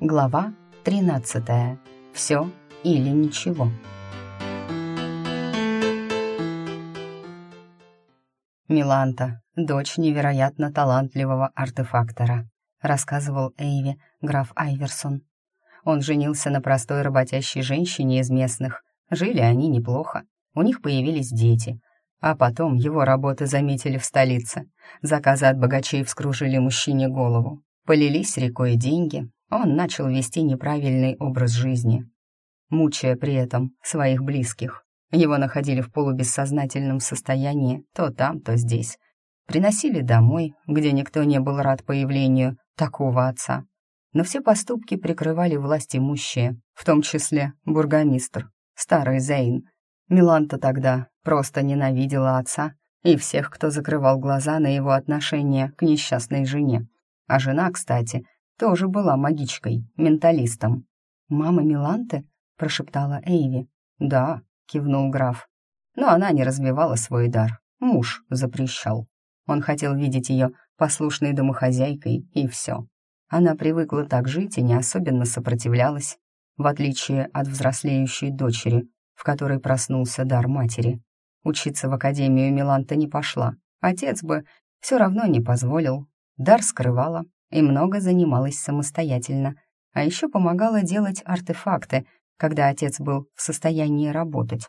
Глава 13. Все или ничего. Миланта, дочь невероятно талантливого артефактора, рассказывал Эйви граф Айверсон. Он женился на простой работящей женщине из местных. Жили они неплохо. У них появились дети. А потом его работы заметили в столице. Заказы от богачей вскружили мужчине голову. Полились рекой деньги. Он начал вести неправильный образ жизни, мучая при этом своих близких. Его находили в полубессознательном состоянии то там, то здесь. Приносили домой, где никто не был рад появлению такого отца. Но все поступки прикрывали власть имущие, в том числе бургомистр, старый Зейн. Миланта тогда просто ненавидела отца и всех, кто закрывал глаза на его отношение к несчастной жене. А жена, кстати, тоже была магичкой, менталистом. «Мама Миланты?» — прошептала Эйви. «Да», кивнул граф. Но она не развивала свой дар. Муж запрещал. Он хотел видеть ее послушной домохозяйкой, и все. Она привыкла так жить и не особенно сопротивлялась, в отличие от взрослеющей дочери, в которой проснулся дар матери. Учиться в академию Миланта не пошла. Отец бы все равно не позволил. Дар скрывала и много занималась самостоятельно, а еще помогала делать артефакты — когда отец был в состоянии работать.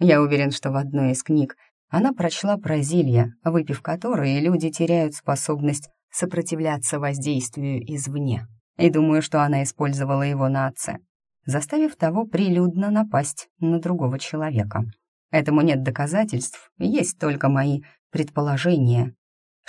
Я уверен, что в одной из книг она прочла про зелья, выпив которые люди теряют способность сопротивляться воздействию извне. И думаю, что она использовала его на отце, заставив того прилюдно напасть на другого человека. Этому нет доказательств, есть только мои предположения,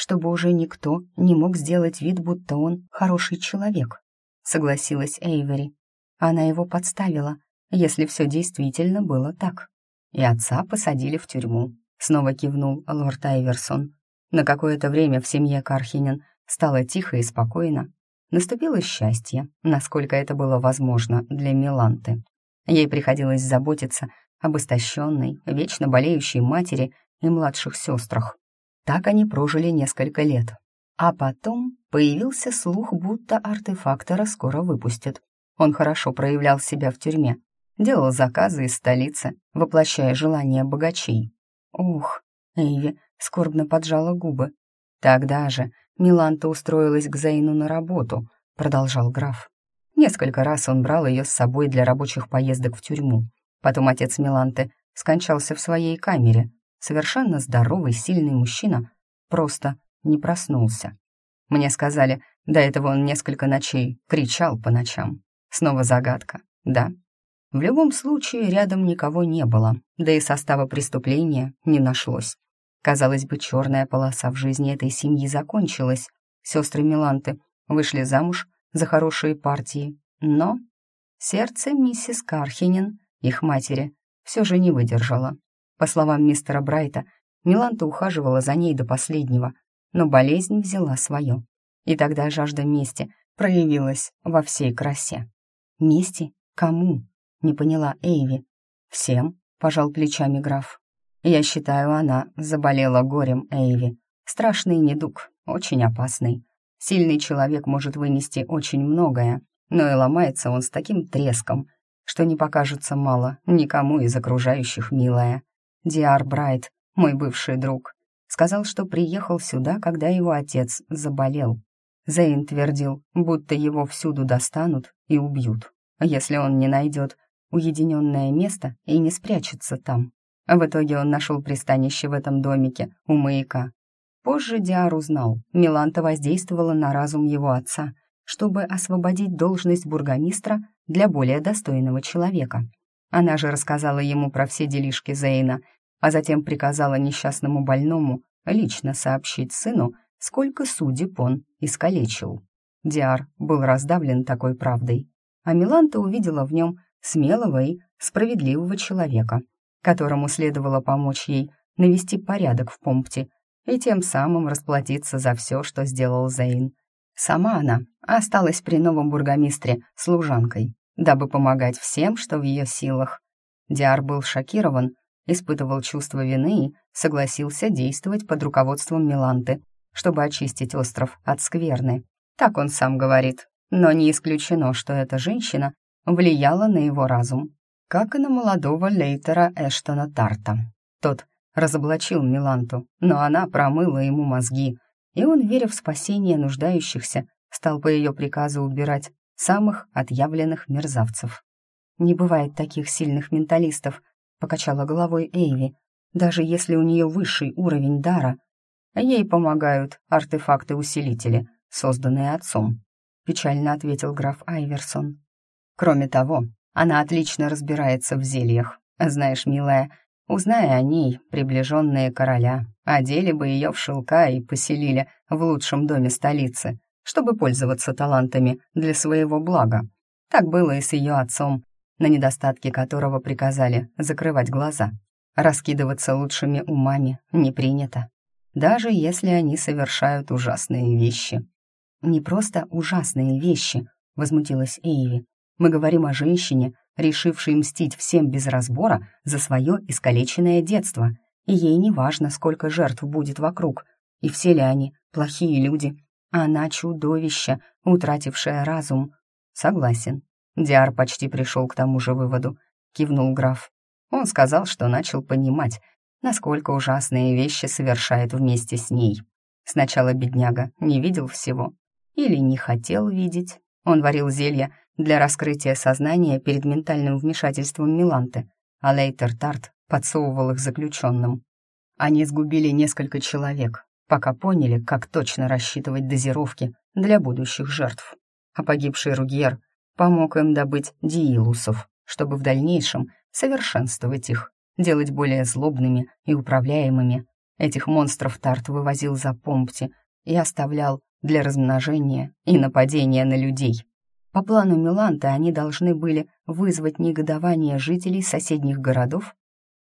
чтобы уже никто не мог сделать вид, будто он хороший человек, согласилась Эйвери. Она его подставила, если все действительно было так. И отца посадили в тюрьму. Снова кивнул лорд Айверсон. На какое-то время в семье Кархинен стало тихо и спокойно. Наступило счастье, насколько это было возможно для Миланты. Ей приходилось заботиться об истощенной, вечно болеющей матери и младших сестрах. Так они прожили несколько лет. А потом появился слух, будто артефактора скоро выпустят. Он хорошо проявлял себя в тюрьме, делал заказы из столицы, воплощая желания богачей. Ух, Эйви скорбно поджала губы. Тогда же Миланта устроилась к Зейну на работу, продолжал граф. Несколько раз он брал ее с собой для рабочих поездок в тюрьму. Потом отец Миланты скончался в своей камере. Совершенно здоровый, сильный мужчина просто не проснулся. Мне сказали, до этого он несколько ночей кричал по ночам. Снова загадка, да? В любом случае, рядом никого не было, да и состава преступления не нашлось. Казалось бы, черная полоса в жизни этой семьи закончилась. Сестры Миланты вышли замуж за хорошие партии, но сердце миссис Кархинен, их матери, все же не выдержало. По словам мистера Брайта, Миланта ухаживала за ней до последнего, но болезнь взяла свое. И тогда жажда мести проявилась во всей красе. «Мести? Кому?» — не поняла Эйви. «Всем», — пожал плечами граф. «Я считаю, она заболела горем Эйви. Страшный недуг, очень опасный. Сильный человек может вынести очень многое, но и ломается он с таким треском, что не покажется мало никому из окружающих милая. Диар Брайт, мой бывший друг, сказал, что приехал сюда, когда его отец заболел. Зейн твердил, будто его всюду достанут и убьют, если он не найдет уединенное место и не спрячется там. В итоге он нашел пристанище в этом домике у маяка. Позже Диар узнал, Миланта воздействовала на разум его отца, чтобы освободить должность бургомистра для более достойного человека. Она же рассказала ему про все делишки Зейна, а затем приказала несчастному больному лично сообщить сыну, сколько судеб он искалечил. Диар был раздавлен такой правдой, а Миланта увидела в нем смелого и справедливого человека, которому следовало помочь ей навести порядок в Помпте и тем самым расплатиться за все, что сделал Зейн. Сама она осталась при новом бургомистре служанкой, дабы помогать всем, что в ее силах. Диар был шокирован, испытывал чувство вины и согласился действовать под руководством Миланты, чтобы очистить остров от скверны. Так он сам говорит. но не исключено, что эта женщина влияла на его разум, как и на молодого Лейтера Эштона Тарта. Тот разоблачил Миланту, но она промыла ему мозги, и он, веря в спасение нуждающихся, стал по ее приказу убирать самых отъявленных мерзавцев. «Не бывает таких сильных менталистов», — покачала головой Эйви, «даже если у нее высший уровень дара. Ей помогают артефакты-усилители, созданные отцом», — печально ответил граф Айверсон. «Кроме того, она отлично разбирается в зельях. Знаешь, милая, узная о ней, приближенные короля, одели бы ее в шелка и поселили в лучшем доме столицы, чтобы пользоваться талантами для своего блага. Так было и с ее отцом, на недостатки которого приказали закрывать глаза. Раскидываться лучшими умами не принято, даже если они совершают ужасные вещи. «Не просто ужасные вещи», — возмутилась Эйви. Мы говорим о женщине, решившей мстить всем без разбора за свое искалеченное детство, и ей не важно, сколько жертв будет вокруг, и все ли они плохие люди. А она чудовище, утратившее разум. Согласен. Диар почти пришел к тому же выводу, кивнул граф. Он сказал, что начал понимать, насколько ужасные вещи совершает вместе с ней. Сначала бедняга не видел всего или не хотел видеть. Он варил зелья для раскрытия сознания перед ментальным вмешательством Миланты, а Лейтер Тарт подсовывал их заключенным. Они сгубили несколько человек, пока поняли, как точно рассчитывать дозировки для будущих жертв. А погибший Ругьер помог им добыть диилусов, чтобы в дальнейшем совершенствовать их, делать более злобными и управляемыми. Этих монстров Тарт вывозил за Помпти и оставлял для размножения и нападения на людей. По плану Миланты они должны были вызвать негодование жителей соседних городов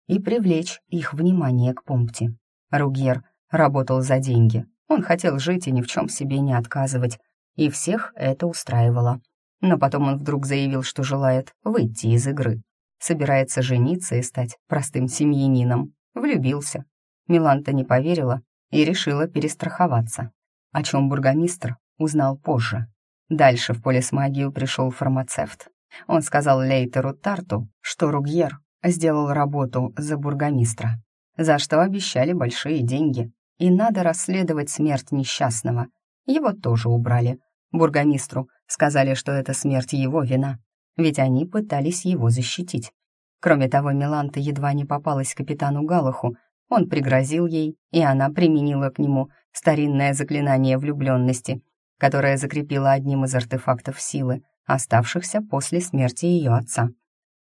и привлечь их внимание к Помпти. Ругьер работал за деньги. Он хотел жить и ни в чем себе не отказывать, и всех это устраивало. Но потом он вдруг заявил, что желает выйти из игры. Собирается жениться и стать простым семьянином. Влюбился. Миланта не поверила и решила перестраховаться, о чем бургомистр узнал позже. Дальше в поле с магию пришел фармацевт. Он сказал Лейтеру Тарту, что Ругьер сделал работу за бургомистра, за что обещали большие деньги, и надо расследовать смерть несчастного. Его тоже убрали. Бургомистру сказали, что это смерть его вина, ведь они пытались его защитить. Кроме того, Миланта едва не попалась капитану Галаху, он пригрозил ей, и она применила к нему старинное заклинание влюбленности, которая закрепила одним из артефактов силы, оставшихся после смерти ее отца.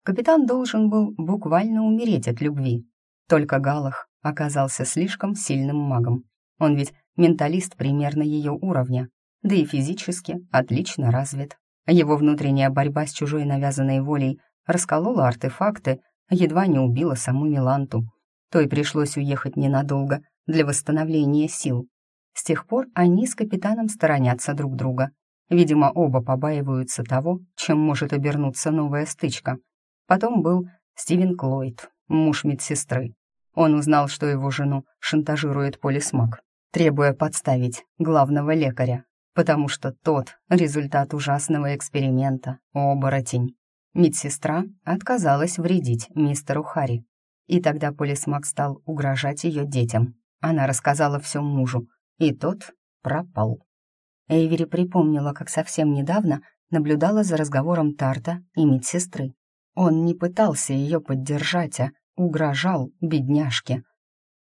Капитан должен был буквально умереть от любви. Только Галах оказался слишком сильным магом. Он ведь менталист примерно ее уровня, да и физически отлично развит. Его внутренняя борьба с чужой навязанной волей расколола артефакты, едва не убила саму Миланту. Той пришлось уехать ненадолго для восстановления сил. С тех пор они с капитаном сторонятся друг друга. Видимо, оба побаиваются того, чем может обернуться новая стычка. Потом был Стивен Клойд, муж медсестры. Он узнал, что его жену шантажирует полисмак, требуя подставить главного лекаря, потому что тот — результат ужасного эксперимента, оборотень. Медсестра отказалась вредить мистеру Харри. И тогда полисмак стал угрожать ее детям. Она рассказала все мужу, и тот пропал. Эйвери припомнила, как совсем недавно наблюдала за разговором Тарта и медсестры. Он не пытался ее поддержать, а угрожал бедняжке.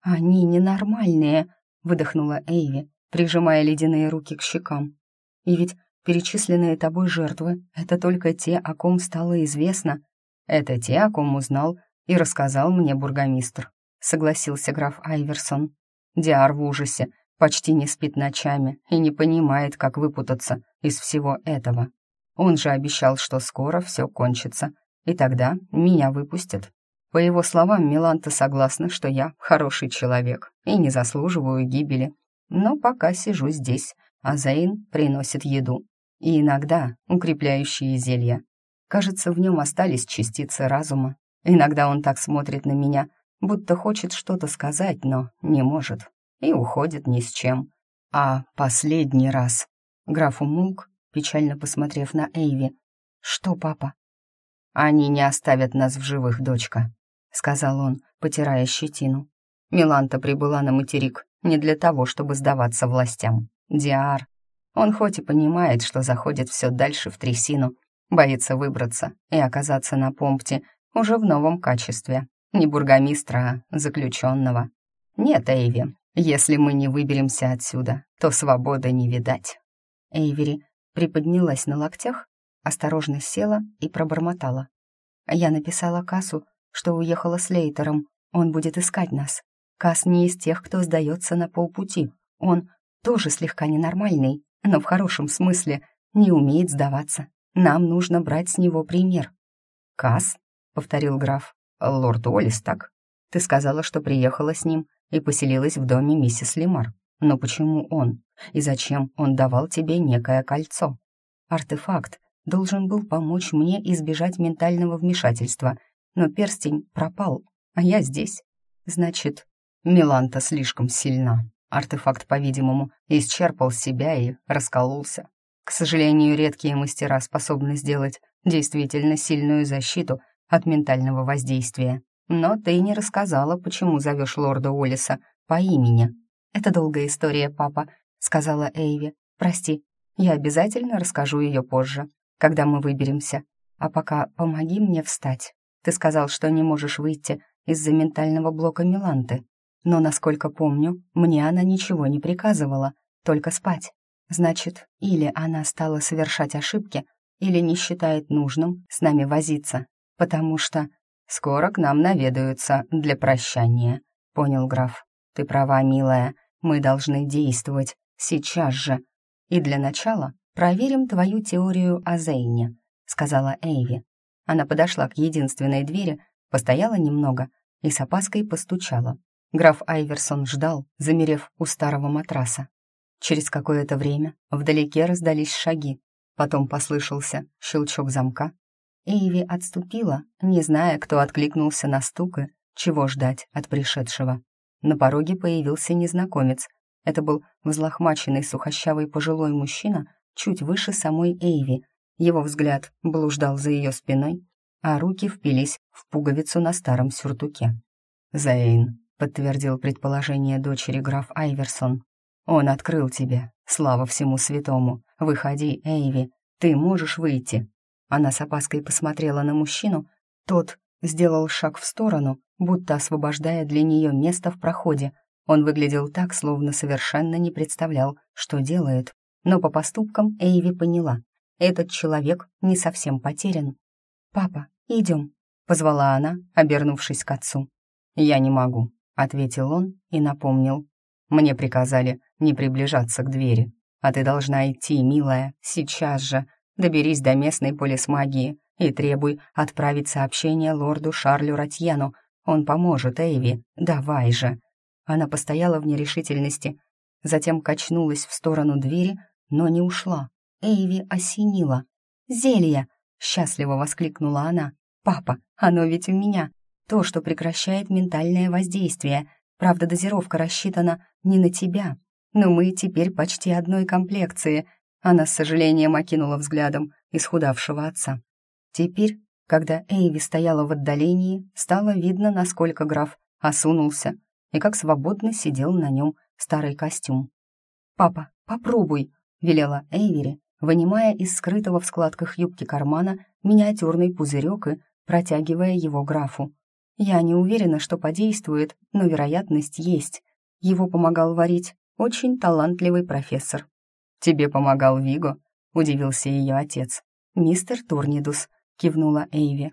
«Они ненормальные», — выдохнула Эйви, прижимая ледяные руки к щекам. «И ведь перечисленные тобой жертвы — это только те, о ком стало известно. Это те, о ком узнал и рассказал мне бургомистр», — согласился граф Айверсон. Диар в ужасе почти не спит ночами и не понимает, как выпутаться из всего этого. Он же обещал, что скоро все кончится, и тогда меня выпустят. По его словам, Миланта согласна, что я хороший человек и не заслуживаю гибели. Но пока сижу здесь, а Заин приносит еду. И иногда укрепляющие зелья. Кажется, в нем остались частицы разума. Иногда он так смотрит на меня, будто хочет что-то сказать, но не может и уходит ни с чем. А последний раз граф умолк, печально посмотрев на Эйви. «Что, папа?» «Они не оставят нас в живых, дочка», — сказал он, потирая щетину. Миланта прибыла на материк не для того, чтобы сдаваться властям. Диар. Он хоть и понимает, что заходит все дальше в трясину, боится выбраться и оказаться на помпте уже в новом качестве. Не бургомистра, а заключенного. Нет, Эйви, если мы не выберемся отсюда, то свободы не видать. Эйвери приподнялась на локтях, осторожно села и пробормотала. Я написала Кассу, что уехала с Лейтером. Он будет искать нас. Касс не из тех, кто сдается на полпути. Он тоже слегка ненормальный, но в хорошем смысле не умеет сдаваться. Нам нужно брать с него пример. «Касс?» — повторил граф. «Лорд Уоллес, так? Ты сказала, что приехала с ним и поселилась в доме миссис Лимар. Но почему он? И зачем он давал тебе некое кольцо? Артефакт должен был помочь мне избежать ментального вмешательства, но перстень пропал, а я здесь. Значит, Миланта слишком сильна. Артефакт, по-видимому, исчерпал себя и раскололся. К сожалению, редкие мастера способны сделать действительно сильную защиту от ментального воздействия. Но ты не рассказала, почему зовешь лорда Уоллеса по имени. «Это долгая история, папа», — сказала Эйви. «Прости, я обязательно расскажу ее позже, когда мы выберемся. А пока помоги мне встать. Ты сказал, что не можешь выйти из-за ментального блока Миланты. Но, насколько помню, мне она ничего не приказывала, только спать. Значит, или она стала совершать ошибки, или не считает нужным с нами возиться, потому что скоро к нам наведаются для прощания», — понял граф. «Ты права, милая, мы должны действовать сейчас же. И для начала проверим твою теорию о Зейне», — сказала Эйви. Она подошла к единственной двери, постояла немного и с опаской постучала. Граф Айверсон ждал, замерев у старого матраса. Через какое-то время вдалеке раздались шаги, потом послышался щелчок замка. Эйви отступила, не зная, кто откликнулся на стук и чего ждать от пришедшего. На пороге появился незнакомец. Это был взлохмаченный сухощавый пожилой мужчина, чуть выше самой Эйви. Его взгляд блуждал за ее спиной, а руки впились в пуговицу на старом сюртуке. «Зейн», подтвердил предположение дочери граф Айверсон. «Он открыл тебе. Слава всему святому. Выходи, Эйви. Ты можешь выйти». Она с опаской посмотрела на мужчину. Тот сделал шаг в сторону, будто освобождая для нее место в проходе. Он выглядел так, словно совершенно не представлял, что делает. Но по поступкам Эйви поняла. Этот человек не совсем потерян. «Папа, идем», — позвала она, обернувшись к отцу. «Я не могу», ответил он и напомнил. «Мне приказали не приближаться к двери, а ты должна идти, милая, сейчас же. Доберись до местной полисмагии и требуй отправить сообщение лорду Шарлю Ратьену. Он поможет, Эйви, давай же». Она постояла в нерешительности, затем качнулась в сторону двери, но не ушла. Эйви осенила. «Зелье!» — счастливо воскликнула она. «Папа, оно ведь у меня. То, что прекращает ментальное воздействие. Правда, дозировка рассчитана не на тебя. Но мы теперь почти одной комплекции. Она с сожалением окинула взглядом исхудавшего отца. Теперь, когда Эйви стояла в отдалении, стало видно, насколько граф осунулся и как свободно сидел на нем старый костюм. «Папа, попробуй», — велела Эйвери, вынимая из скрытого в складках юбки кармана миниатюрный пузырек и протягивая его графу. Я не уверена, что подействует, но вероятность есть. Его помогал варить очень талантливый профессор. «Тебе помогал Виго?» — удивился ее отец. «Мистер Турнидус», — кивнула Эйви.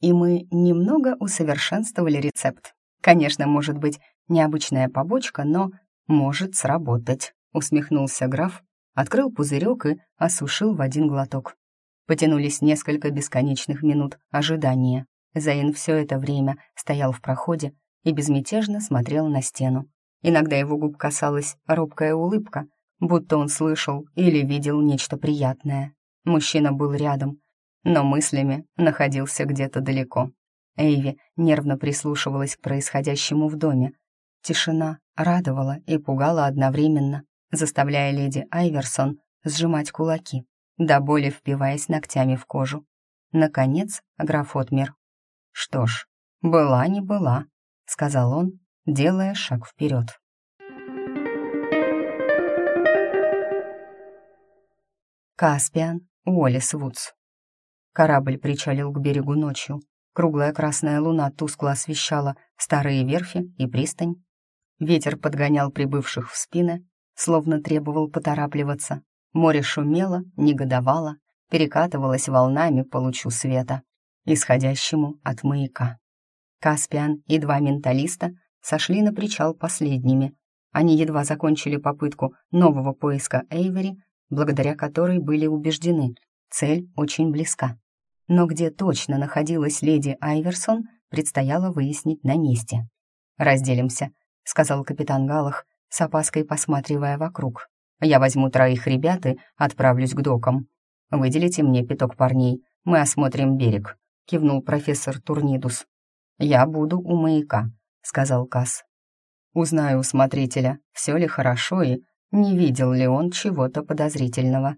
«И мы немного усовершенствовали рецепт. Конечно, может быть, необычная побочка, но может сработать», — усмехнулся граф, открыл пузырек и осушил в один глоток. Потянулись несколько бесконечных минут ожидания. Заин все это время стоял в проходе и безмятежно смотрел на стену. Иногда его губ касалась робкая улыбка, будто он слышал или видел нечто приятное. Мужчина был рядом, но мыслями находился где-то далеко. Эйви нервно прислушивалась к происходящему в доме. Тишина радовала и пугала одновременно, заставляя леди Айверсон сжимать кулаки. до боли впиваясь ногтями в кожу. Наконец граф отмер. «Что ж, была не была», — сказал он, делая шаг вперед. Каспиан, Уоллес Вудс. Корабль причалил к берегу ночью. Круглая красная луна тускло освещала старые верфи и пристань. Ветер подгонял прибывших в спины, словно требовал поторапливаться. Море шумело, негодовало, перекатывалось волнами по лучу света, исходящему от маяка. Каспиан и два менталиста сошли на причал последними. Они едва закончили попытку нового поиска Эйвери, благодаря которой были убеждены, цель очень близка. Но где точно находилась леди Айверсон, предстояло выяснить на месте. «Разделимся», — сказал капитан Галах, с опаской посматривая вокруг. Я возьму троих ребят и отправлюсь к докам. Выделите мне пяток парней, мы осмотрим берег», — кивнул профессор Турнидус. «Я буду у маяка», — сказал Касс. «Узнаю у смотрителя, все ли хорошо и не видел ли он чего-то подозрительного».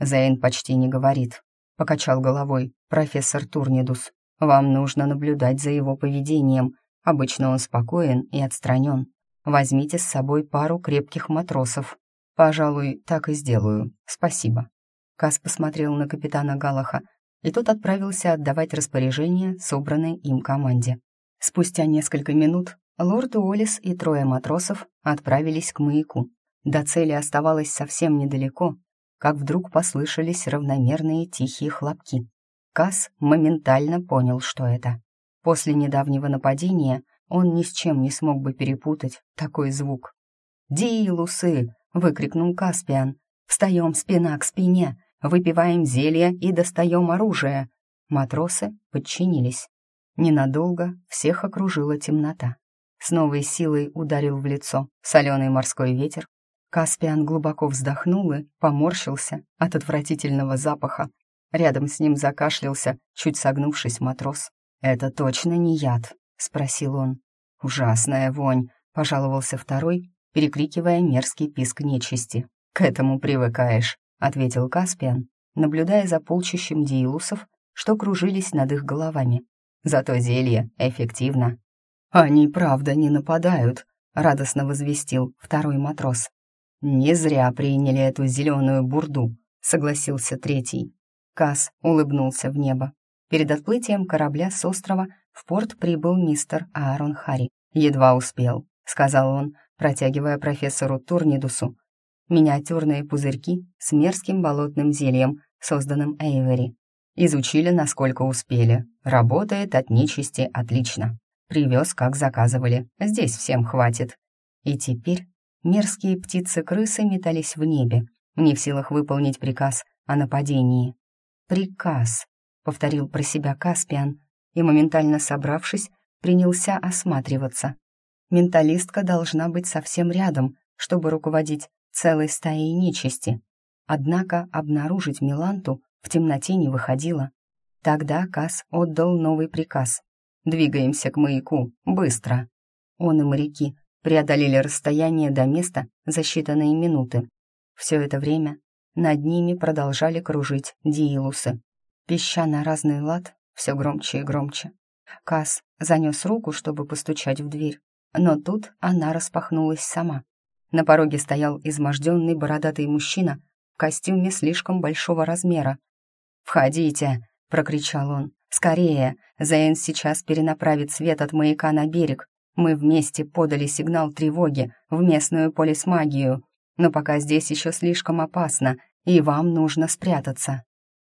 Зейн почти не говорит, — покачал головой профессор Турнидус. «Вам нужно наблюдать за его поведением. Обычно он спокоен и отстранен. Возьмите с собой пару крепких матросов, «Пожалуй, так и сделаю. Спасибо». Кас посмотрел на капитана Галаха, и тот отправился отдавать распоряжение собранной им команде. Спустя несколько минут лорд Уоллес и трое матросов отправились к маяку. До цели оставалось совсем недалеко, как вдруг послышались равномерные тихие хлопки. Кас моментально понял, что это. После недавнего нападения он ни с чем не смог бы перепутать такой звук. «Дилусы!» — выкрикнул Каспиан. «Встаем спина к спине, выпиваем зелье и достаем оружие». Матросы подчинились. Ненадолго всех окружила темнота. С новой силой ударил в лицо соленый морской ветер. Каспиан глубоко вздохнул и поморщился от отвратительного запаха. Рядом с ним закашлялся, чуть согнувшись матрос. «Это точно не яд?» — спросил он. «Ужасная вонь», — пожаловался второй, перекрикивая мерзкий писк нечисти. «К этому привыкаешь», — ответил Каспиан, наблюдая за полчищем диилусов, что кружились над их головами. «Зато зелье эффективно». «Они, правда, не нападают», — радостно возвестил второй матрос. «Не зря приняли эту зеленую бурду», — согласился третий. Кас улыбнулся в небо. Перед отплытием корабля с острова в порт прибыл мистер Аарон Харри. «Едва успел», — сказал он, протягивая профессору Турнидусу миниатюрные пузырьки с мерзким болотным зельем, созданным Эйвери. Изучили, насколько успели. Работает от нечисти отлично. Привез, как заказывали. Здесь всем хватит. И теперь мерзкие птицы-крысы метались в небе, не в силах выполнить приказ о нападении. «Приказ», — повторил про себя Каспиан, и, моментально собравшись, принялся осматриваться. Менталистка должна быть совсем рядом, чтобы руководить целой стаей нечисти. Однако обнаружить Миланту в темноте не выходило. Тогда Кас отдал новый приказ. «Двигаемся к маяку, быстро!» Он и моряки преодолели расстояние до места за считанные минуты. Все это время над ними продолжали кружить диилусы. Пища на разный лад все громче и громче. Кас занес руку, чтобы постучать в дверь, но тут она распахнулась сама. На пороге стоял изможденный бородатый мужчина в костюме слишком большого размера. «Входите!» — прокричал он. «Скорее! Зейн сейчас перенаправит свет от маяка на берег. Мы вместе подали сигнал тревоги в местную полисмагию. Но пока здесь еще слишком опасно, и вам нужно спрятаться».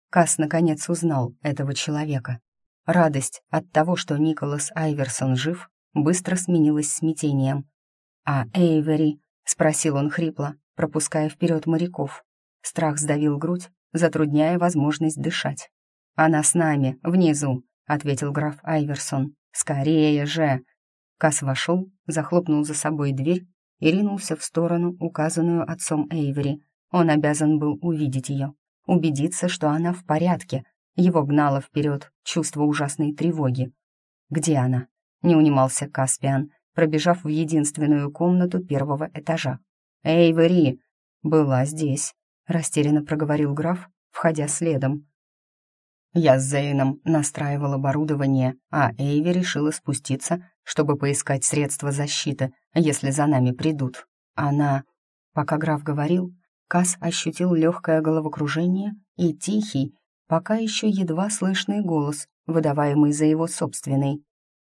Кас наконец узнал этого человека. Радость от того, что Николас Айверсон жив, быстро сменилось смятением. «А Эйвери?» — спросил он хрипло, пропуская вперед моряков. Страх сдавил грудь, затрудняя возможность дышать. «Она с нами, внизу», — ответил граф Айверсон. «Скорее же!» Кас вошел, захлопнул за собой дверь и ринулся в сторону, указанную отцом Эйвери. Он обязан был увидеть ее, убедиться, что она в порядке. Его гнало вперед чувство ужасной тревоги. «Где она?» не унимался Каспиан, пробежав в единственную комнату первого этажа. «Эйвери!» «Была здесь», — растерянно проговорил граф, входя следом. Я с Зейном настраивал оборудование, а Эйви решила спуститься, чтобы поискать средства защиты, если за нами придут. Она... Пока граф говорил, Кас ощутил легкое головокружение и тихий, пока еще едва слышный голос, выдаваемый за его собственный.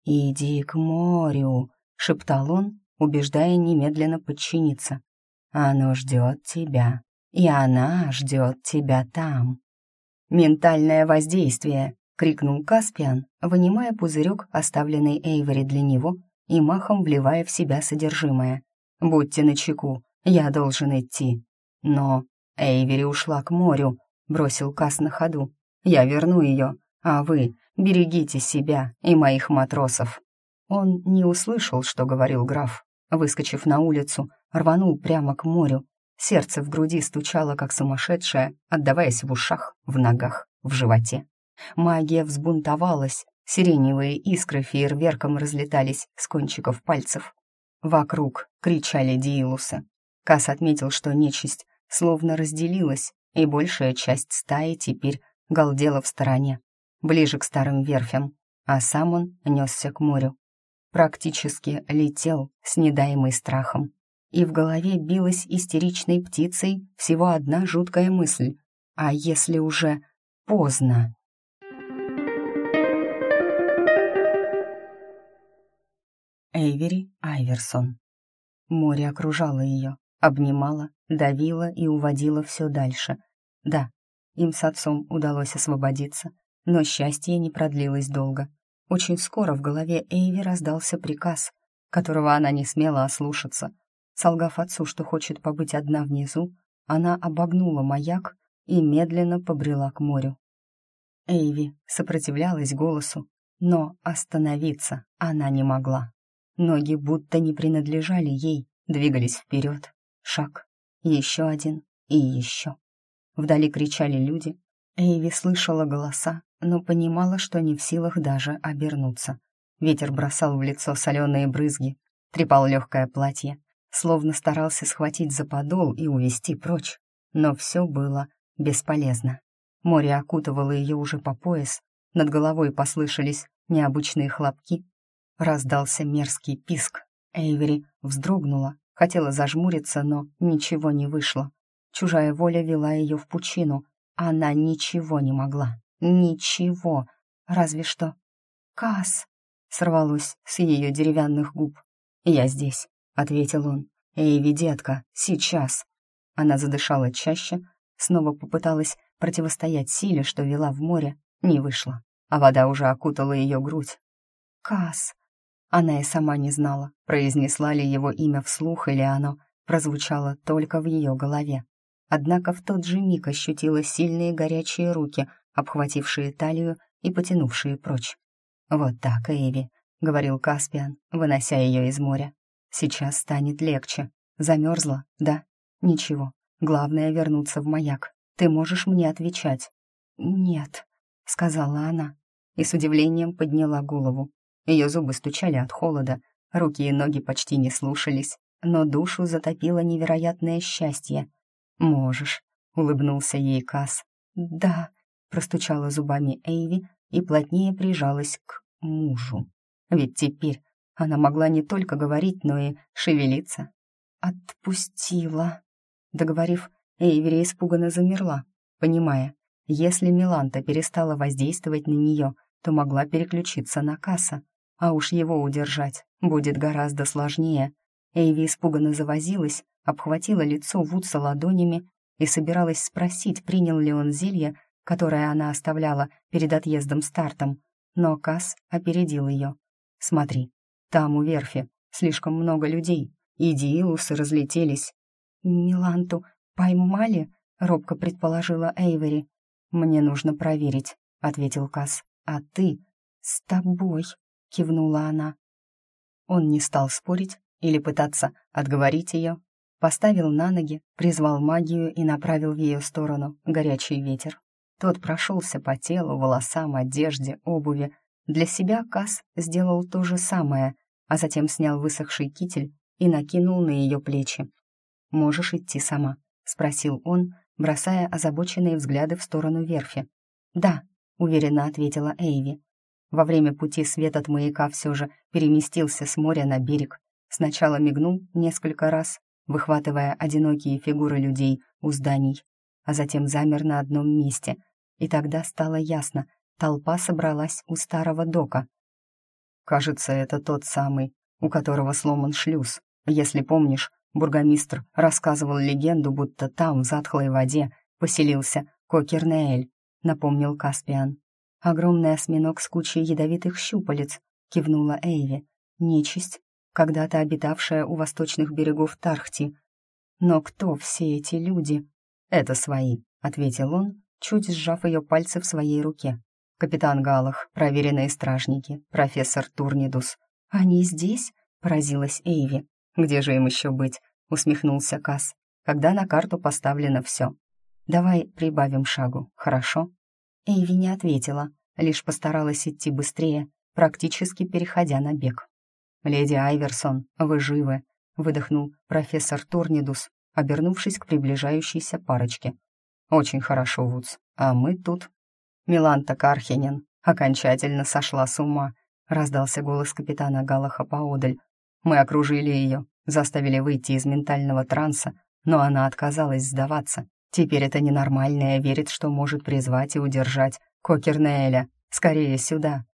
«Иди к морю», — шептал он, убеждая немедленно подчиниться. «Оно ждет тебя, и она ждет тебя там». «Ментальное воздействие!» — крикнул Каспиан, вынимая пузырек, оставленный Эйвори для него, и махом вливая в себя содержимое. «Будьте начеку, я должен идти». «Но Эйвери ушла к морю», — бросил Кас на ходу. «Я верну ее, а вы берегите себя и моих матросов». Он не услышал, что говорил граф. Выскочив на улицу, рванул прямо к морю, Сердце в груди стучало, как сумасшедшее, отдаваясь в ушах, в ногах, в животе. Магия взбунтовалась, сиреневые искры фейерверком разлетались с кончиков пальцев. Вокруг кричали диилусы. Кас отметил, что нечисть словно разделилась, и большая часть стаи теперь галдела в стороне, ближе к старым верфям, а сам он несся к морю. Практически летел с недаемой страхом и в голове билась истеричной птицей всего одна жуткая мысль. А если уже поздно? Эйвери Айверсон. Море окружало ее, обнимало, давило и уводило все дальше. Да, им с отцом удалось освободиться, но счастье не продлилось долго. Очень скоро в голове Эйви раздался приказ, которого она не смела ослушаться — Солгав отцу, что хочет побыть одна внизу, она обогнула маяк и медленно побрела к морю. Эйви сопротивлялась голосу, но остановиться она не могла. Ноги будто не принадлежали ей, двигались вперед. Шаг, еще один и еще. Вдали кричали люди. Эйви слышала голоса, но понимала, что не в силах даже обернуться. Ветер бросал в лицо соленые брызги, трепал легкое платье, словно старался схватить за подол и увести прочь. Но все было бесполезно. Море окутывало ее уже по пояс, над головой послышались необычные хлопки. Раздался мерзкий писк. Эйвери вздрогнула, хотела зажмуриться, но ничего не вышло. Чужая воля вела ее в пучину. Она ничего не могла. Ничего. Разве что... «Касс!» — сорвалось с ее деревянных губ. «Я здесь», — ответил он. «Эйви, детка, сейчас!» Она задышала чаще, снова попыталась противостоять силе, что вела в море, не вышло, а вода уже окутала ее грудь. «Касс!» Она и сама не знала, произнесла ли его имя вслух или оно прозвучало только в ее голове. Однако в тот же миг ощутила сильные горячие руки, обхватившие талию и потянувшие прочь. «Вот так, Эйви», — говорил Каспиан, вынося ее из моря. Сейчас станет легче. Замерзла, да? Ничего. Главное вернуться в маяк. Ты можешь мне отвечать. Нет, сказала она и с удивлением подняла голову. Ее зубы стучали от холода, руки и ноги почти не слушались, но душу затопило невероятное счастье. «Можешь», — улыбнулся ей Кас. «Да», — простучала зубами Эйви и плотнее прижалась к мужу. Ведь теперь она могла не только говорить, но и шевелиться. «Отпустила». Договорив, Эйвери испуганно замерла, понимая, если Миланта перестала воздействовать на нее, то могла переключиться на касса, а уж его удержать будет гораздо сложнее. Эйви испуганно завозилась, обхватила лицо Вудса ладонями и собиралась спросить, принял ли он зелье, которое она оставляла перед отъездом стартом. Но Касс опередил ее. «Смотри, там, у верфи, слишком много людей, и диилусы разлетелись. «Миланту поймали?» — робко предположила Эйвери. «Мне нужно проверить», — ответил Касс. «А ты?» «С тобой», — кивнула она. Он не стал спорить или пытаться отговорить ее. Поставил на ноги, призвал магию и направил в ее сторону горячий ветер. Тот прошелся по телу, волосам, одежде, обуви. Для себя Касс сделал то же самое, а затем снял высохший китель и накинул на ее плечи. «Можешь идти сама», — спросил он, бросая озабоченные взгляды в сторону верфи. «Да», — уверенно ответила Эйви. Во время пути свет от маяка все же переместился с моря на берег. Сначала мигнул несколько раз, выхватывая одинокие фигуры людей у зданий, а затем замер на одном месте. И тогда стало ясно, толпа собралась у старого дока. «Кажется, это тот самый, у которого сломан шлюз. Если помнишь, бургомистр рассказывал легенду, будто там, в затхлой воде, поселился Кокернеэль», — напомнил Каспиан. «Огромный осьминог с кучей ядовитых щупалец», — кивнула Эйви. «Нечисть, когда-то обитавшая у восточных берегов Тархти. Но кто все эти люди?» «Это свои», — ответил он, чуть сжав ее пальцы в своей руке. «Капитан Галах, проверенные стражники, профессор Турнидус. Они здесь?» — поразилась Эйви. «Где же им еще быть?» — усмехнулся Касс. «Когда на карту поставлено все. Давай прибавим шагу, хорошо?» Эйви не ответила, лишь постаралась идти быстрее, практически переходя на бег. «Леди Айверсон, вы живы», — выдохнул профессор Турнидус, обернувшись к приближающейся парочке. «Очень хорошо, Вудс, а мы тут...» Миланта Кархинен окончательно сошла с ума, раздался голос капитана Галаха поодаль. Мы окружили ее, заставили выйти из ментального транса, но она отказалась сдаваться. Теперь это ненормальное верит, что может призвать и удержать Кокернеэля. Скорее сюда.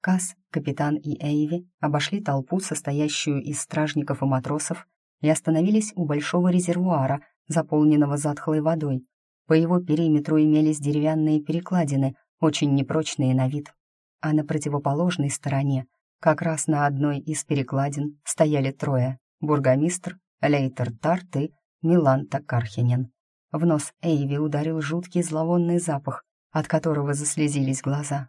Кас, капитан и Эйви обошли толпу, состоящую из стражников и матросов, и остановились у большого резервуара, заполненного затхлой водой. По его периметру имелись деревянные перекладины, очень непрочные на вид. А на противоположной стороне, как раз на одной из перекладин, стояли трое — бургомистр, Лейтер Тарт и Миланта Кархинен. В нос Эйви ударил жуткий зловонный запах, от которого заслезились глаза.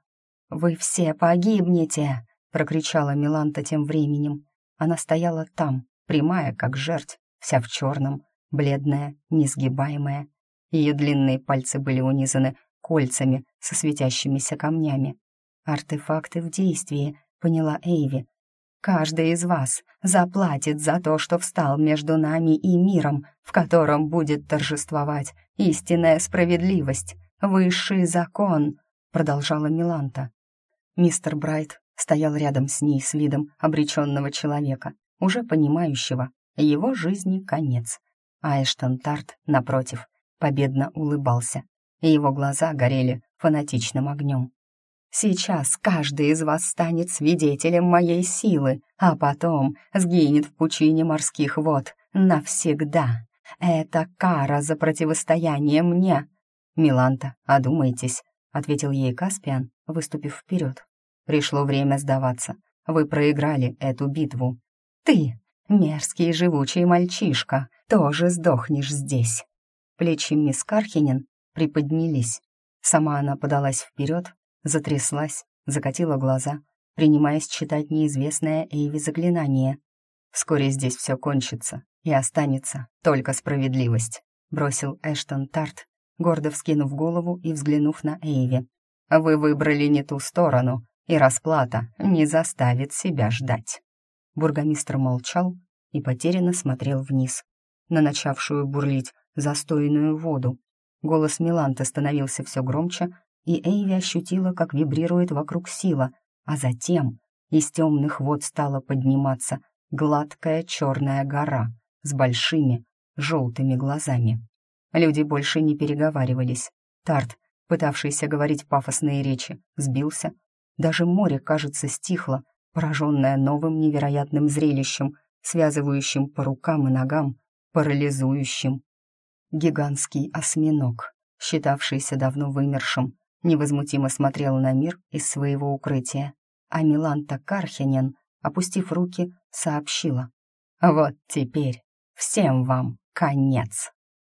«Вы все погибнете!» — прокричала Миланта тем временем. Она стояла там, прямая, как жерть, вся в черном, бледная, несгибаемая. Ее длинные пальцы были унизаны кольцами со светящимися камнями. «Артефакты в действии», — поняла Эйви, Каждый из вас заплатит за то, что встал между нами и миром, в котором будет торжествовать истинная справедливость, высший закон», — продолжала Миланта. Мистер Брайт стоял рядом с ней с видом обреченного человека, уже понимающего, его жизни конец. А Эштон Тарт, напротив, победно улыбался, и его глаза горели фанатичным огнем. Сейчас каждый из вас станет свидетелем моей силы, а потом сгинет в пучине морских вод навсегда. Это кара за противостояние мне. Миланта, одумайтесь, ответил ей Каспиан, выступив вперед. Пришло время сдаваться. Вы проиграли эту битву. Ты, мерзкий живучий мальчишка, тоже сдохнешь здесь. Плечи мисс Кархинен приподнялись. Сама она подалась вперед, затряслась, закатила глаза, принимаясь читать неизвестное Эйви заклинание. «Вскоре здесь все кончится, и останется только справедливость», бросил Эштон Тарт, гордо вскинув голову и взглянув на Эйви. «Вы выбрали не ту сторону, и расплата не заставит себя ждать». Бургомистр молчал и потерянно смотрел вниз, на начавшую бурлить застойную воду. Голос Миланта становился все громче, и Эйви ощутила, как вибрирует вокруг сила, а затем из темных вод стала подниматься гладкая черная гора с большими желтыми глазами. Люди больше не переговаривались. Тарт, пытавшийся говорить пафосные речи, сбился. Даже море, кажется, стихло, пораженное новым невероятным зрелищем, связывающим по рукам и ногам, парализующим. Гигантский осьминог, считавшийся давно вымершим, невозмутимо смотрел на мир из своего укрытия, а Миланта Кархинен, опустив руки, сообщила. «Вот теперь всем вам конец!»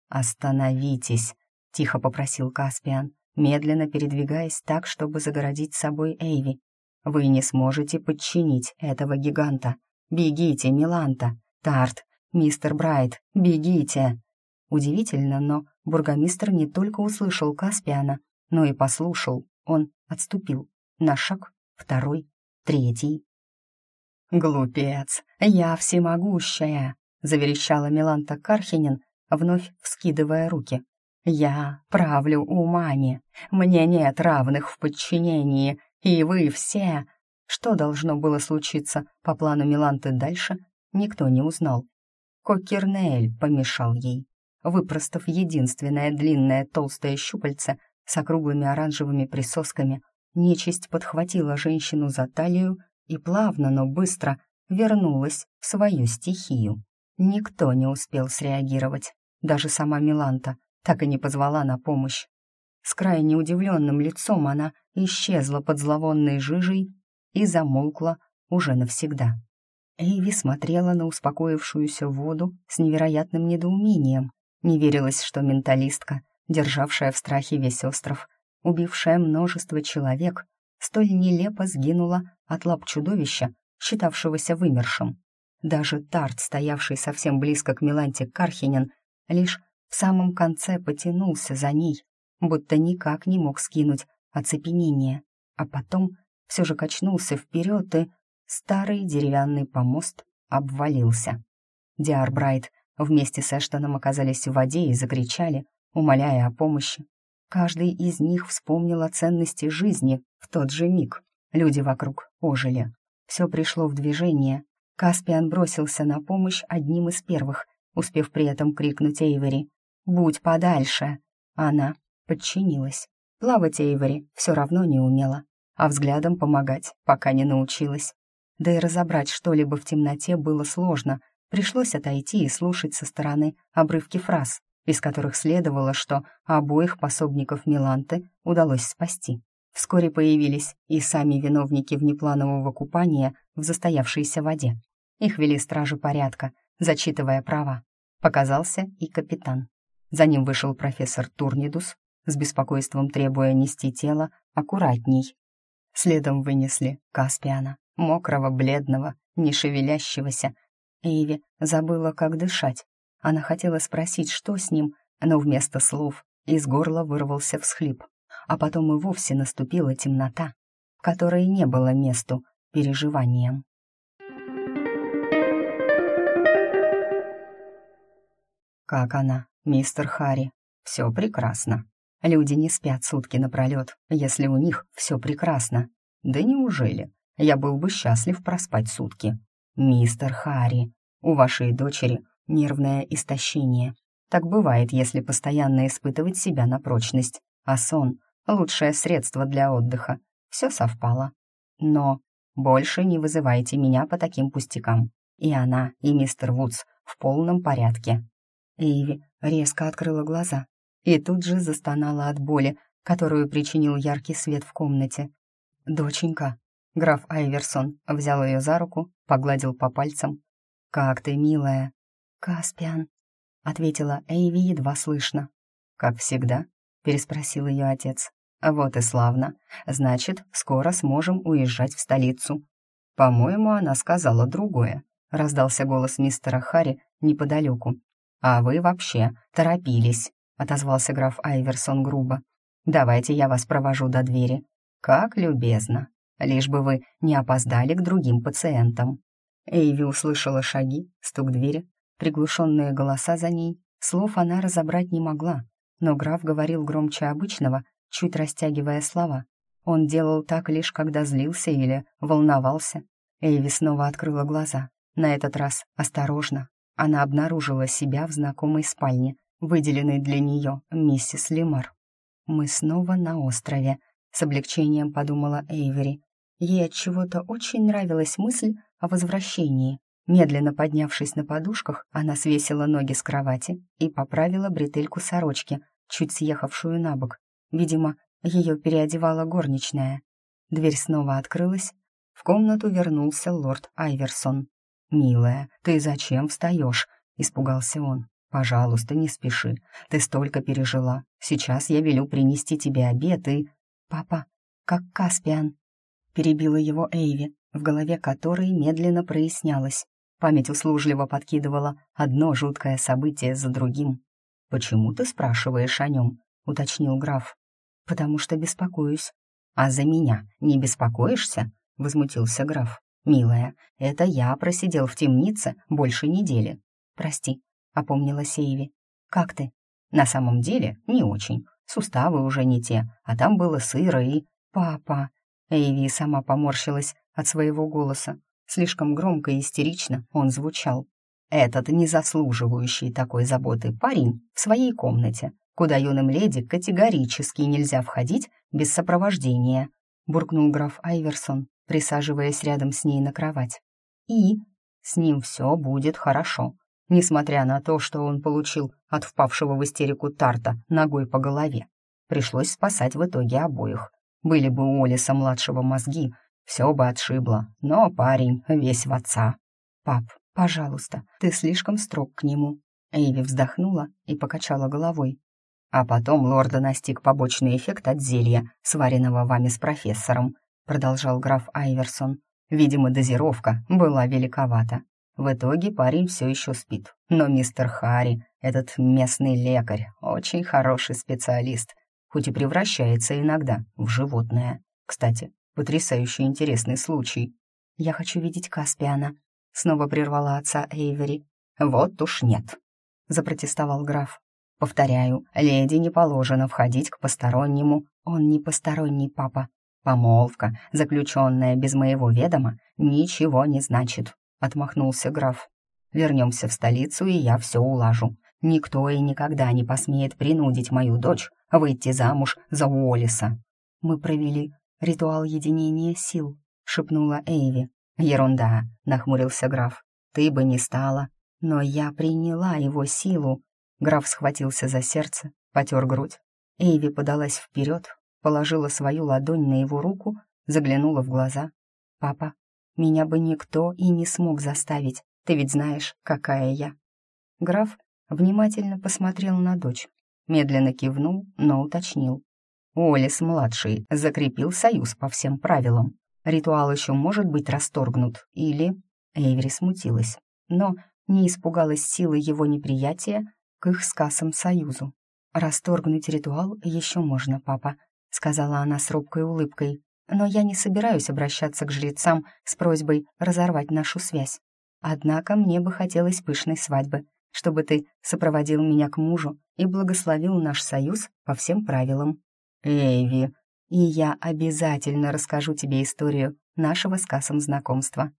«Остановитесь!» — тихо попросил Каспиан, медленно передвигаясь так, чтобы загородить собой Эйви. «Вы не сможете подчинить этого гиганта. Бегите, Миланта! Тарт! Мистер Брайт! Бегите!» Удивительно, но бургомистр не только услышал Каспиана, но и послушал, он отступил на шаг, второй, третий. «Глупец, я всемогущая!» — заверещала Миланта Кархинин, вновь вскидывая руки. Я правлю умами, мне нет равных в подчинении, и вы все...» Что должно было случиться по плану Миланты дальше, никто не узнал. Кокернеэль помешал ей. Выпростав единственное длинное толстое щупальце с округлыми оранжевыми присосками, нечисть подхватила женщину за талию и плавно, но быстро вернулась в свою стихию. Никто не успел среагировать, даже сама Миланта так и не позвала на помощь. С крайне удивленным лицом она исчезла под зловонной жижей и замолкла уже навсегда. Эйви смотрела на успокоившуюся воду с невероятным недоумением. Не верилось, что менталистка, державшая в страхе весь остров, убившая множество человек, столь нелепо сгинула от лап чудовища, считавшегося вымершим. Даже Тарт, стоявший совсем близко к Миланте Кархинен, лишь в самом конце потянулся за ней, будто никак не мог скинуть оцепенение, а потом все же качнулся вперед, и старый деревянный помост обвалился. Диарбрайт вместе с Эштоном оказались в воде и закричали, умоляя о помощи. Каждый из них вспомнил о ценности жизни в тот же миг. Люди вокруг ожили. Все пришло в движение. Каспиан бросился на помощь одним из первых, успев при этом крикнуть Эйвери «Будь подальше!» Она подчинилась. Плавать Эйвери все равно не умела а взглядом помогать пока не научилась. Да и разобрать что-либо в темноте было сложно, пришлось отойти и слушать со стороны обрывки фраз, из которых следовало, что обоих пособников Миланты удалось спасти. Вскоре появились и сами виновники внепланового купания в застоявшейся воде. Их вели стражи порядка, зачитывая права. Показался и капитан. За ним вышел профессор Турнидус, с беспокойством требуя нести тело аккуратней, Следом вынесли Каспиана, мокрого, бледного, не шевелящегося. Эйви забыла, как дышать. Она хотела спросить, что с ним, но вместо слов из горла вырвался всхлип. А потом и вовсе наступила темнота, в которой не было месту переживаниям. «Как она, мистер Харри? Все прекрасно», Люди не спят сутки напролет, если у них все прекрасно. Да неужели? Я был бы счастлив проспать сутки. Мистер Харри, у вашей дочери нервное истощение. Так бывает, если постоянно испытывать себя на прочность. А сон — лучшее средство для отдыха. Все совпало. Но больше не вызывайте меня по таким пустякам. И она, и мистер Вудс в полном порядке. Эйви резко открыла глаза и тут же застонала от боли, которую причинил яркий свет в комнате. «Доченька», — граф Айверсон взял ее за руку, погладил по пальцам. «Как ты, милая?» «Каспиан», — ответила Эйви едва слышно. «Как всегда?» — переспросил ее отец. «Вот и славно. Значит, скоро сможем уезжать в столицу». «По-моему, она сказала другое», — раздался голос мистера Харри неподалеку. «А вы вообще торопились» отозвался граф Айверсон грубо. «Давайте я вас провожу до двери. Как любезно. Лишь бы вы не опоздали к другим пациентам». Эйви услышала шаги, стук двери, приглушенные голоса за ней. Слов она разобрать не могла, но граф говорил громче обычного, чуть растягивая слова. Он делал так лишь когда злился или волновался. Эйви снова открыла глаза. На этот раз осторожно. Она обнаружила себя в знакомой спальне, выделенный для нее миссис Лимар. «Мы снова на острове», — с облегчением подумала Эйвери. Ей от чего-то очень нравилась мысль о возвращении. Медленно поднявшись на подушках, она свесила ноги с кровати и поправила бретельку сорочки, чуть съехавшую на бок. Видимо, ее переодевала горничная. Дверь снова открылась. В комнату вернулся лорд Айверсон. «Милая, ты зачем встаешь?» — испугался он. «Пожалуйста, не спеши. Ты столько пережила. Сейчас я велю принести тебе обед и...» «Папа, как Каспиан!» Перебила его Эйви, в голове которой медленно прояснялось. Память услужливо подкидывала одно жуткое событие за другим. «Почему ты спрашиваешь о нем?» — уточнил граф. «Потому что беспокоюсь». «А за меня не беспокоишься?» — возмутился граф. «Милая, это я просидел в темнице больше недели. Прости, — опомнилась Эйви. «Как ты?» На самом деле не очень. Суставы уже не те, а там было сыро и... «Папа!» Эйви сама поморщилась от своего голоса. Слишком громко и истерично он звучал. Этот незаслуживающий такой заботы парень в своей комнате, куда юным леди категорически нельзя входить без сопровождения, буркнул граф Айверсон, присаживаясь рядом с ней на кровать. И с ним все будет хорошо, несмотря на то, что он получил от впавшего в истерику Тарта ногой по голове. Пришлось спасать в итоге обоих. Были бы у Олиса младшего мозги, все бы отшибло, но парень весь в отца. «Пап, пожалуйста, ты слишком строг к нему». Эйви вздохнула и покачала головой. А потом лорда настиг побочный эффект от зелья, сваренного вами с профессором, продолжал граф Айверсон. Видимо, дозировка была великовата. В итоге парень все еще спит. Но мистер Харри, этот местный лекарь, очень хороший специалист, хоть и превращается иногда в животное. Кстати, потрясающе интересный случай. «Я хочу видеть Каспиана», — снова прервала отца Эйвери. «Вот уж нет», — запротестовал граф. «Повторяю, леди не положено входить к постороннему. Он не посторонний, папа. Помолвка, заключенная без моего ведома, ничего не значит отмахнулся граф. «Вернемся в столицу, и я все улажу. Никто и никогда не посмеет принудить мою дочь выйти замуж за Уоллиса». «Мы провели ритуал единения сил», — шепнула Эйви. «Ерунда», — нахмурился граф. «Ты бы не стала. Но я приняла его силу». Граф схватился за сердце, потер грудь. Эйви подалась вперед, положила свою ладонь на его руку, заглянула в глаза. «Папа, меня бы никто и не смог заставить, ты ведь знаешь, какая я». Граф внимательно посмотрел на дочь, медленно кивнул, но уточнил. Уоллес-младший закрепил союз по всем правилам. Ритуал еще может быть расторгнут, или... Эйвери смутилась, но не испугалась силы его неприятия к их с Кассом союзу. «Расторгнуть ритуал еще можно, папа», — сказала она с робкой улыбкой но я не собираюсь обращаться к жрецам с просьбой разорвать нашу связь. Однако мне бы хотелось пышной свадьбы, чтобы ты сопроводил меня к мужу и благословил наш союз по всем правилам. Эйви, и я обязательно расскажу тебе историю нашего с Кассом знакомства.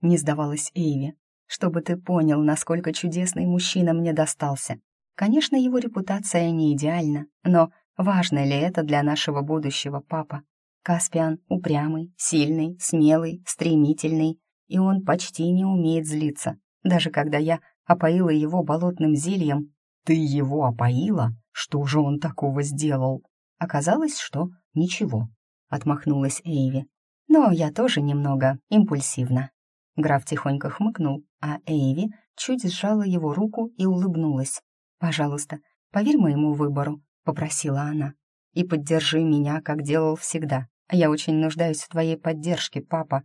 Не сдавалась Эйви, чтобы ты понял, насколько чудесный мужчина мне достался. Конечно, его репутация не идеальна, но важно ли это для нашего будущего, папа? Каспиан упрямый, сильный, смелый, стремительный, и он почти не умеет злиться. Даже когда я опоила его болотным зельем, «Ты его опоила? Что же он такого сделал?» Оказалось, что ничего, — отмахнулась Эйви. Но я тоже немного импульсивна. Граф тихонько хмыкнул, а Эйви чуть сжала его руку и улыбнулась. «Пожалуйста, поверь моему выбору», — попросила она. «И поддержи меня, как делал всегда. «Я очень нуждаюсь в твоей поддержке, папа».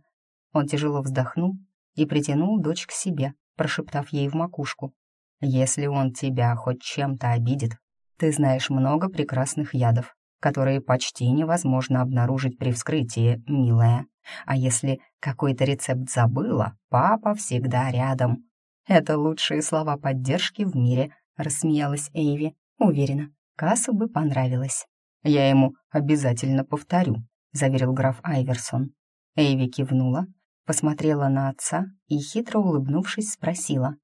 Он тяжело вздохнул и притянул дочь к себе, прошептав ей в макушку. «Если он тебя хоть чем-то обидит, ты знаешь много прекрасных ядов, которые почти невозможно обнаружить при вскрытии, милая. А если какой-то рецепт забыла, папа всегда рядом». «Это лучшие слова поддержки в мире», — рассмеялась Эйви. «Уверена, Кассу бы понравилось». «Я ему обязательно повторю», — заверил граф Айверсон. Эйви кивнула, посмотрела на отца и, хитро улыбнувшись, спросила.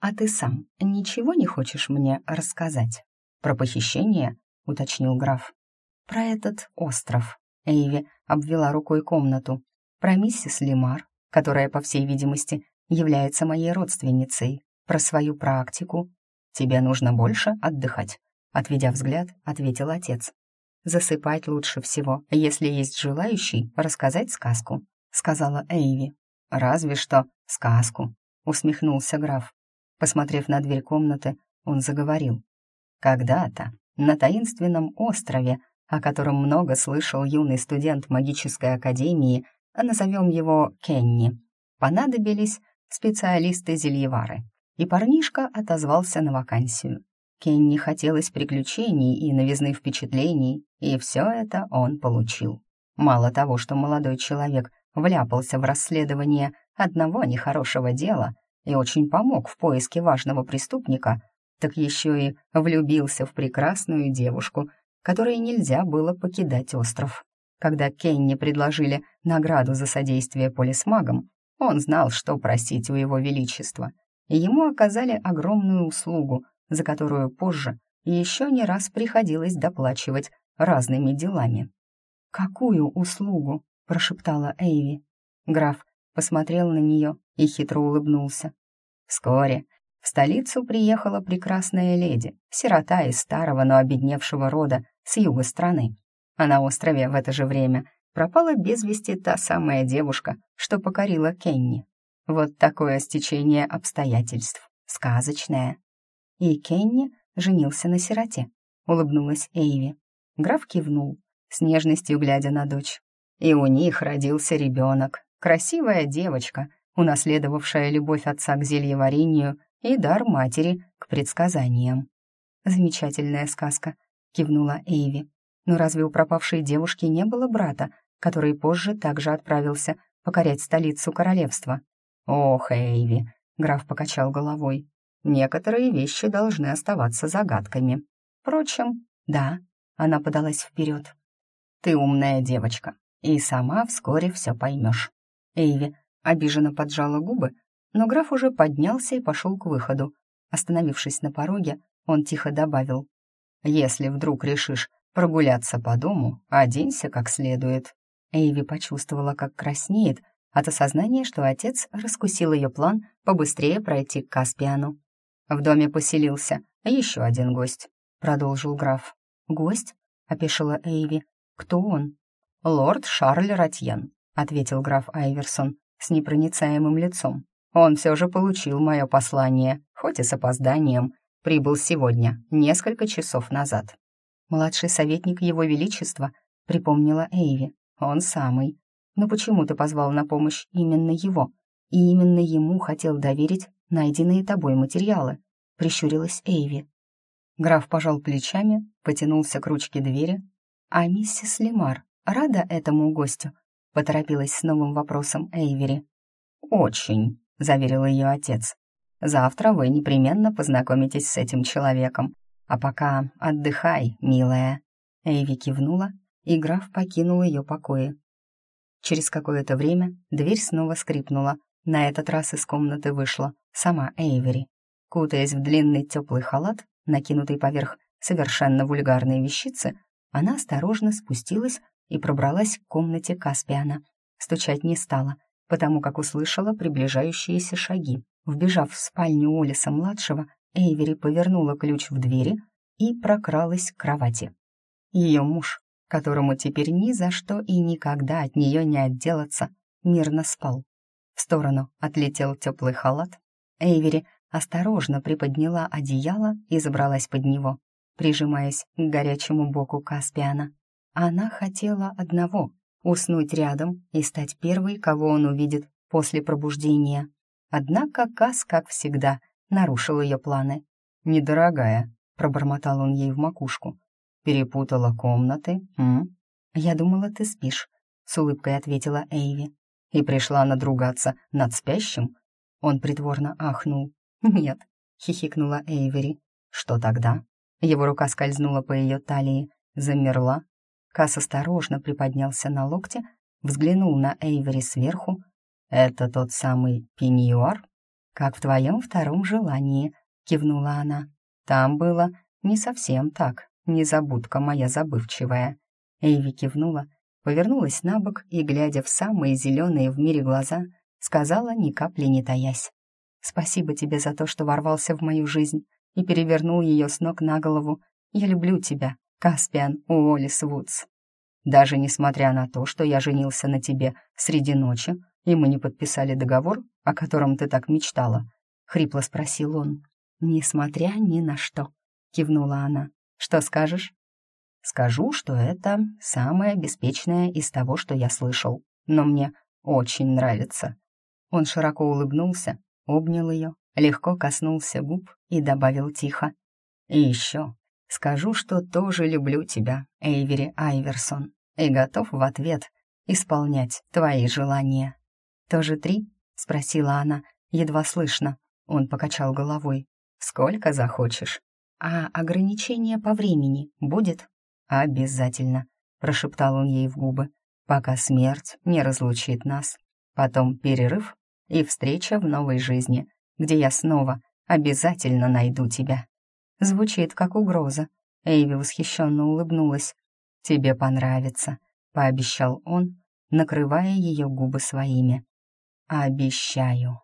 «А ты сам ничего не хочешь мне рассказать?» «Про похищение?» — уточнил граф. «Про этот остров». Эйви обвела рукой комнату. «Про миссис Лимар, которая, по всей видимости, является моей родственницей. Про свою практику. Тебе нужно больше отдыхать», — отведя взгляд, ответил отец. Засыпать лучше всего, если есть желающий рассказать сказку», — сказала Эйви. «Разве что сказку», — усмехнулся граф. Посмотрев на дверь комнаты, он заговорил. «Когда-то на таинственном острове, о котором много слышал юный студент магической академии, а назовем его Кенни, понадобились специалисты-зельевары, и парнишка отозвался на вакансию. Кенни хотелось приключений и новизны впечатлений, и все это он получил. Мало того, что молодой человек вляпался в расследование одного нехорошего дела и очень помог в поиске важного преступника, так еще и влюбился в прекрасную девушку, которой нельзя было покидать остров. Когда Кенни предложили награду за содействие полисмагам, он знал, что просить у его величества, ему оказали огромную услугу, за которую позже еще не раз приходилось доплачивать разными делами. «Какую услугу?» — прошептала Эйви. Граф посмотрел на нее и хитро улыбнулся. Вскоре в столицу приехала прекрасная леди, сирота из старого, но обедневшего рода с юга страны. А на острове в это же время пропала без вести та самая девушка, что покорила Кенни. Вот такое стечение обстоятельств. Сказочное. И Кенни женился на сироте, улыбнулась Эйви. Граф кивнул, с нежностью глядя на дочь. И у них родился ребенок, красивая девочка, унаследовавшая любовь отца к зельеварению и дар матери к предсказаниям. «Замечательная сказка», — кивнула Эйви. «Но разве у пропавшей девушки не было брата, который позже также отправился покорять столицу королевства?» «Ох, Эйви», — граф покачал головой, «некоторые вещи должны оставаться загадками. Впрочем, да», — она подалась вперед. «Ты умная девочка, и сама вскоре все поймешь». Эйви обиженно поджала губы, но граф уже поднялся и пошел к выходу. Остановившись на пороге, он тихо добавил. «Если вдруг решишь прогуляться по дому, оденься как следует». Эйви почувствовала, как краснеет от осознания, что отец раскусил ее план побыстрее пройти к Каспиану. В доме поселился еще один гость, продолжил граф. «Гость?» — опешила Эйви. «Кто он?» «Лорд Шарль Ратьен», — ответил граф Айверсон с непроницаемым лицом. Он все же получил мое послание, хоть и с опозданием. Прибыл сегодня, несколько часов назад. Младший советник Его Величества, припомнила Эйви. Он самый. Но почему ты позвал на помощь именно его? И именно ему хотел доверить найденные тобой материалы, прищурилась Эйви. Граф пожал плечами, потянулся к ручке двери. А миссис Лемар рада этому гостю? Поторопилась с новым вопросом Эйвери. «Очень», — заверил ее отец. «Завтра вы непременно познакомитесь с этим человеком. А пока отдыхай, милая». Эйви кивнула, и граф покинул ее покои. Через какое-то время дверь снова скрипнула. На этот раз из комнаты вышла сама Эйвери. Кутаясь в длинный теплый халат, накинутый поверх совершенно вульгарной вещицы, она осторожно спустилась и пробралась к комнате Каспиана. Стучать не стала — потому как услышала приближающиеся шаги. Вбежав в спальню Олиса-младшего, Эйвери повернула ключ в двери и прокралась к кровати. Ее муж, которому теперь ни за что и никогда от нее не отделаться, мирно спал. В сторону отлетел теплый халат. Эйвери осторожно приподняла одеяло и забралась под него, прижимаясь к горячему боку Каспиана. Она хотела одного уснуть рядом и стать первой, кого он увидит после пробуждения. Однако Кас, как всегда, нарушил ее планы. «Недорогая», — пробормотал он ей в макушку. «Перепутала комнаты, м?» «Я думала, ты спишь», — с улыбкой ответила Эйви. «И пришла надругаться над спящим?» Он притворно ахнул. «Нет», — хихикнула Эйвери. «Что тогда?» Его рука скользнула по ее талии, замерла, Кас осторожно приподнялся на локте, взглянул на Эйвери сверху. «Это тот самый пеньюар?» «Как в твоем втором желании», — кивнула она. «Там было не совсем так, незабудка моя забывчивая». Эйви кивнула, повернулась на бок и, глядя в самые зеленые в мире глаза, сказала, ни капли не таясь. «Спасибо тебе за то, что ворвался в мою жизнь и перевернул ее с ног на голову. Я люблю тебя, Каспиан Уоллес Вудс. Даже несмотря на то, что я женился на тебе среди ночи, и мы не подписали договор, о котором ты так мечтала, — хрипло спросил он. «Несмотря ни на что», — кивнула она. «Что скажешь?» «Скажу, что это самое беспечное из того, что я слышал, но мне очень нравится». Он широко улыбнулся, обнял ее, легко коснулся губ и добавил тихо. «И еще Скажу, что тоже люблю тебя, Эйвери Айверсон, и готов в ответ исполнять твои желания. «Тоже три?» — спросила она, едва слышно. Он покачал головой. Сколько захочешь. А ограничение по времени будет? Обязательно, прошептал он ей в губы, пока смерть не разлучит нас. Потом перерыв и встреча в новой жизни, где я снова обязательно найду тебя. Звучит как угроза. Эйви восхищенно улыбнулась. «Тебе понравится», — пообещал он, накрывая ее губы своими. «Обещаю».